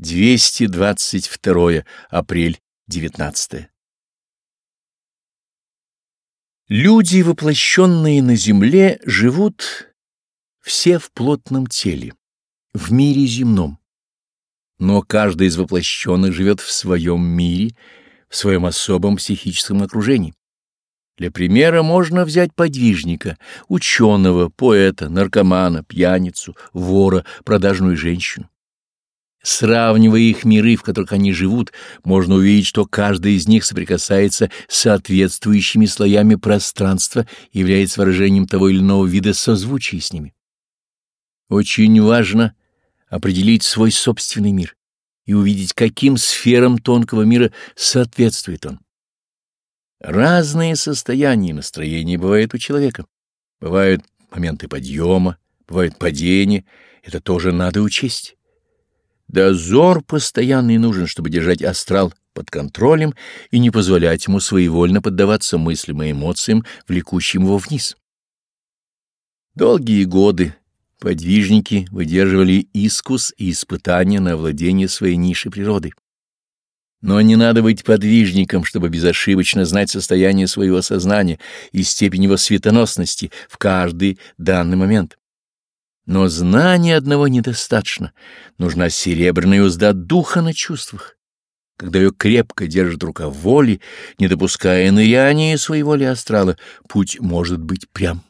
222 апрель 19 Люди, воплощенные на земле, живут все в плотном теле, в мире земном. Но каждый из воплощенных живет в своем мире, в своем особом психическом окружении. Для примера можно взять подвижника, ученого, поэта, наркомана, пьяницу, вора, продажную женщину. Сравнивая их миры, в которых они живут, можно увидеть, что каждый из них соприкасается с соответствующими слоями пространства и является выражением того или иного вида созвучия с ними. Очень важно определить свой собственный мир и увидеть, каким сферам тонкого мира соответствует он. Разные состояния и настроения бывают у человека. Бывают моменты подъема, бывают падения, это тоже надо учесть. Дозор постоянный нужен, чтобы держать астрал под контролем и не позволять ему своевольно поддаваться мыслям и эмоциям, влекущим его вниз. Долгие годы подвижники выдерживали искус и испытания на овладение своей нишей природы. Но не надо быть подвижником, чтобы безошибочно знать состояние своего сознания и степень его светоносности в каждый данный момент. Но знания одного недостаточно. Нужна серебряная узда духа на чувствах. Когда ее крепко держит рука воли, не допуская ныряния своей воли астрала, путь может быть прям.